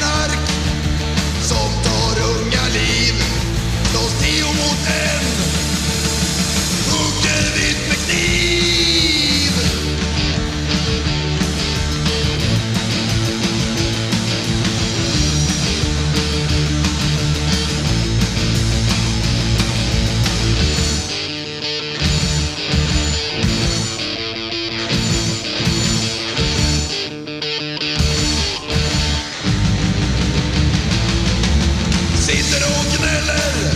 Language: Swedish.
not a sitter och gnäller.